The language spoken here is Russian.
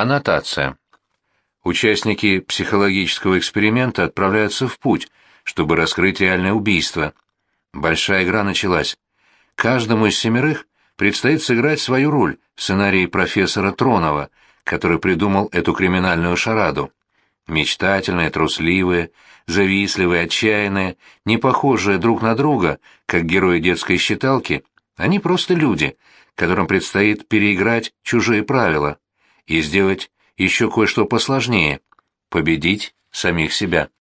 Аннотация. Участники психологического эксперимента отправляются в путь, чтобы раскрыть реальное убийство. Большая игра началась. Каждому из семерых предстоит сыграть свою роль в сценарии профессора Тронова, который придумал эту криминальную шараду. Мечтательные, трусливые, завистливые, отчаянные, не похожие друг на друга, как герои детской считалки, они просто люди, которым предстоит переиграть чужие правила и сделать еще кое-что посложнее — победить самих себя.